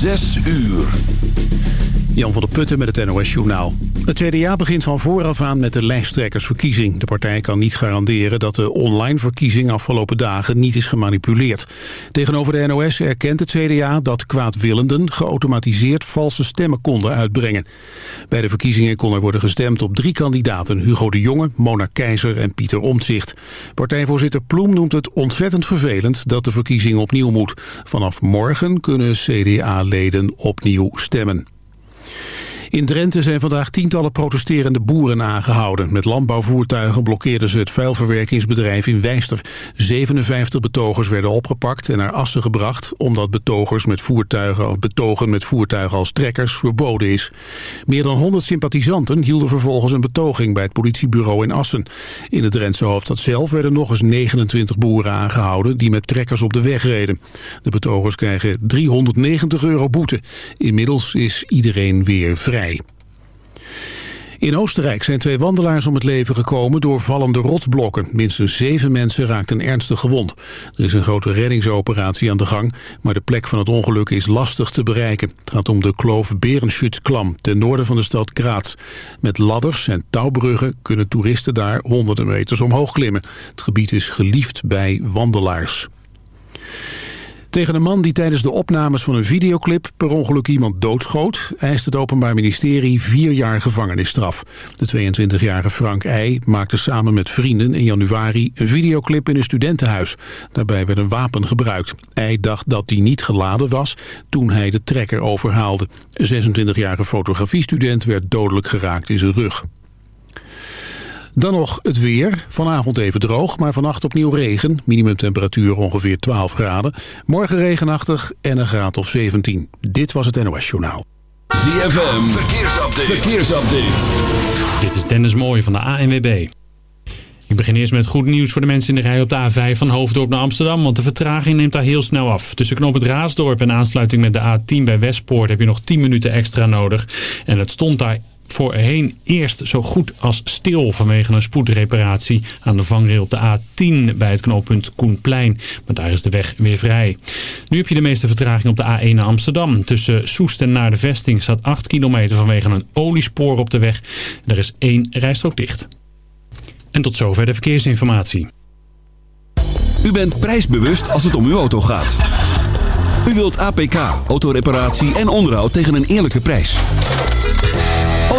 Zes uur. Jan van der Putten met het NOS-journaal. Het CDA begint van vooraf aan met de lijsttrekkersverkiezing. De partij kan niet garanderen dat de online verkiezing afgelopen dagen niet is gemanipuleerd. Tegenover de NOS erkent het CDA dat kwaadwillenden geautomatiseerd valse stemmen konden uitbrengen. Bij de verkiezingen kon er worden gestemd op drie kandidaten. Hugo de Jonge, Mona Keizer en Pieter Omtzigt. Partijvoorzitter Ploem noemt het ontzettend vervelend dat de verkiezing opnieuw moet. Vanaf morgen kunnen CDA-leden opnieuw stemmen. In Drenthe zijn vandaag tientallen protesterende boeren aangehouden. Met landbouwvoertuigen blokkeerden ze het vuilverwerkingsbedrijf in Wijster. 57 betogers werden opgepakt en naar Assen gebracht... omdat betogers met voertuigen, betogen met voertuigen als trekkers verboden is. Meer dan 100 sympathisanten hielden vervolgens een betoging... bij het politiebureau in Assen. In het Drentse hoofdstad zelf werden nog eens 29 boeren aangehouden... die met trekkers op de weg reden. De betogers krijgen 390 euro boete. Inmiddels is iedereen weer vrij. In Oostenrijk zijn twee wandelaars om het leven gekomen door vallende rotsblokken. Minstens zeven mensen raakten ernstig gewond. Er is een grote reddingsoperatie aan de gang, maar de plek van het ongeluk is lastig te bereiken. Het gaat om de kloof Berenschutzklam ten noorden van de stad Graz. Met ladders en touwbruggen kunnen toeristen daar honderden meters omhoog klimmen. Het gebied is geliefd bij wandelaars. Tegen een man die tijdens de opnames van een videoclip per ongeluk iemand doodschoot, eist het Openbaar Ministerie vier jaar gevangenisstraf. De 22-jarige Frank Eij maakte samen met vrienden in januari een videoclip in een studentenhuis. Daarbij werd een wapen gebruikt. Eij dacht dat die niet geladen was toen hij de trekker overhaalde. Een 26-jarige fotografiestudent werd dodelijk geraakt in zijn rug. Dan nog het weer. Vanavond even droog, maar vannacht opnieuw regen. Minimumtemperatuur ongeveer 12 graden. Morgen regenachtig en een graad of 17. Dit was het NOS Journaal. ZFM, verkeersupdate. verkeersupdate. Dit is Dennis Mooij van de ANWB. Ik begin eerst met goed nieuws voor de mensen in de rij op de A5 van Hoofddorp naar Amsterdam. Want de vertraging neemt daar heel snel af. Tussen knop het Raasdorp en aansluiting met de A10 bij Westpoort heb je nog 10 minuten extra nodig. En het stond daar voorheen eerst zo goed als stil vanwege een spoedreparatie aan de vangrail op de A10 bij het knooppunt Koenplein. Maar daar is de weg weer vrij. Nu heb je de meeste vertraging op de A1 naar Amsterdam. Tussen Soest en naar de vesting staat 8 kilometer vanwege een oliespoor op de weg. Er is één rijstrook dicht. En tot zover de verkeersinformatie. U bent prijsbewust als het om uw auto gaat. U wilt APK, autoreparatie en onderhoud tegen een eerlijke prijs.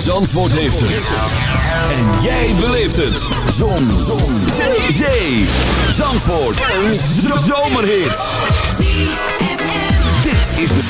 Zandvoort heeft het. En jij beleeft het. Zon. Zon. Zee. Zee. Zandvoort. Een zomerhit. Dit is de...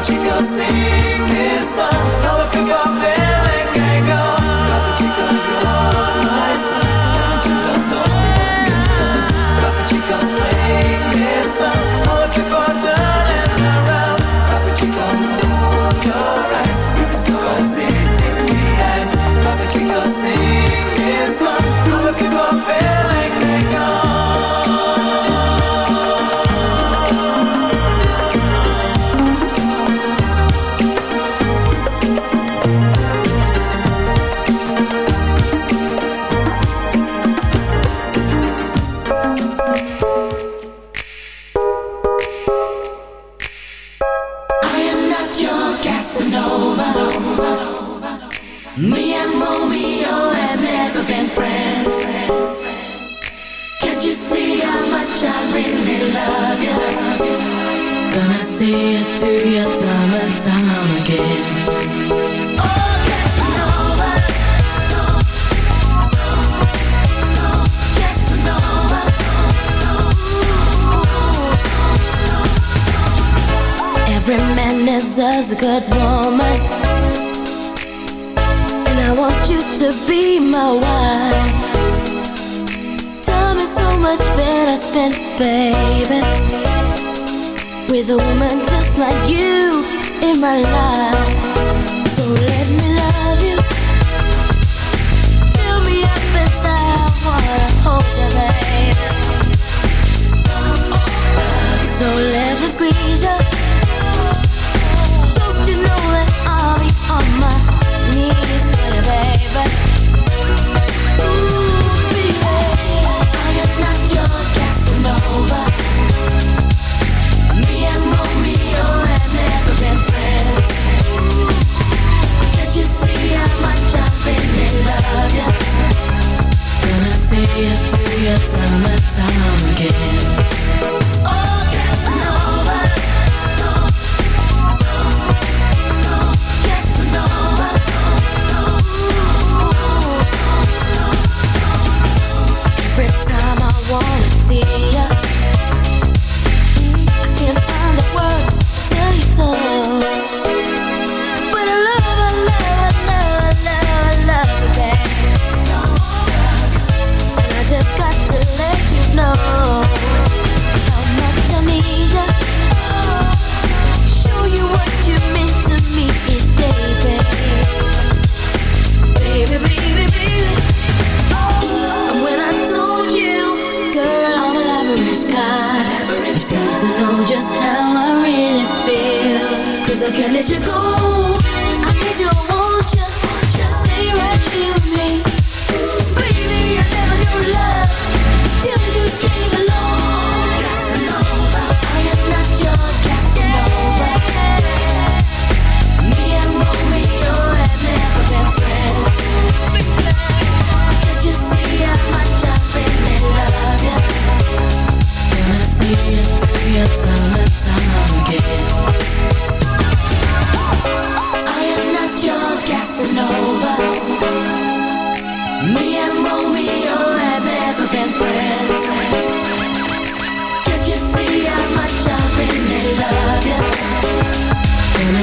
but you got sing this song.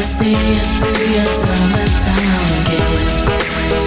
see you through your summertime again.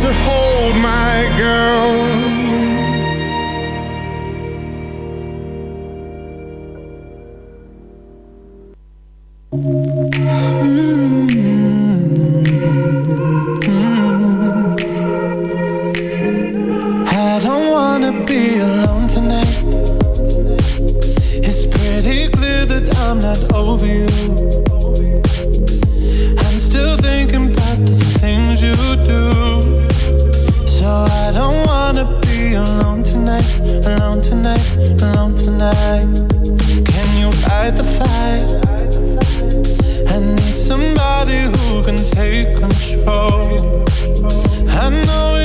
To hold my girl. I'm over you. I'm still thinking about the things you do. So I don't wanna be alone tonight, alone tonight, alone tonight. Can you light the fire? I need somebody who can take control. I know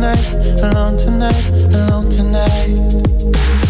tonight, alone tonight, alone tonight.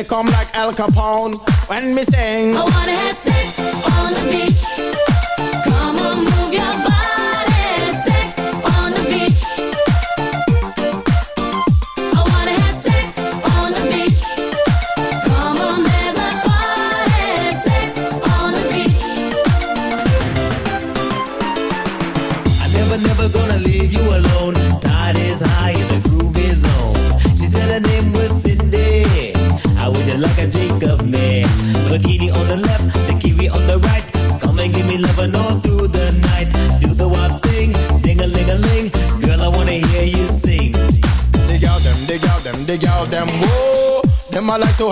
me come like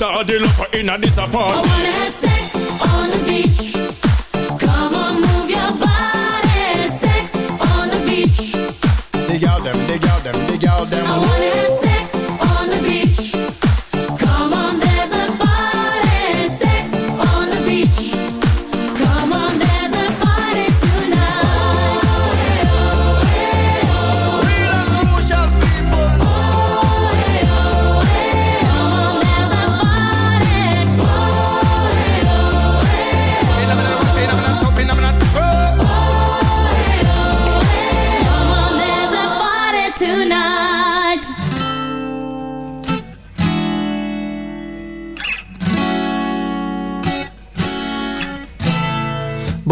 belly to the love inna this I wanna have sex on the beach.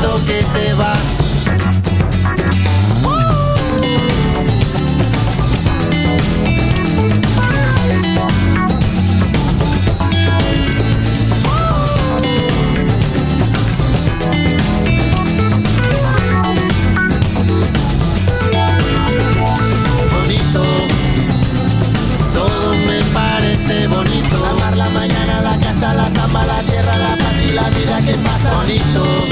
bonito que te va. bonito.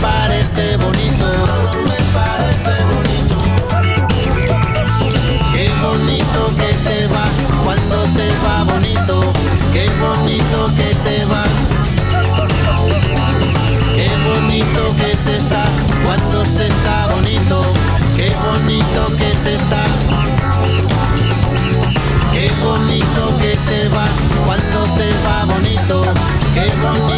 parece bonito, me parece bonito. Qué bonito que te va cuando te va bonito, qué bonito que te va. Qué bonito que se está cuando se está bonito, qué bonito que se está. Qué bonito que te va cuando te va bonito, qué bonito.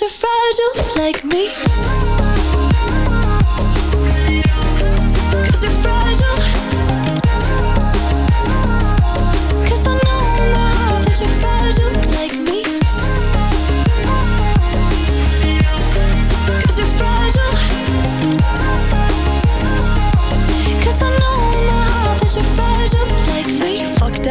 You're fragile like me.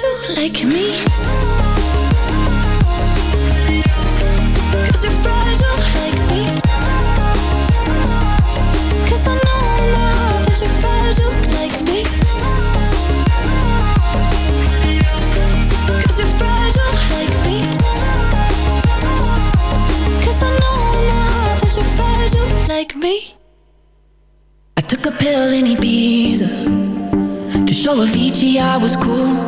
I I I took a pill in E Biza To show Avicii I was cool.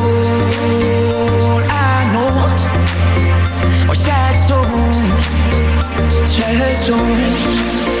Het zijn zo mooi. Zo.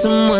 Someone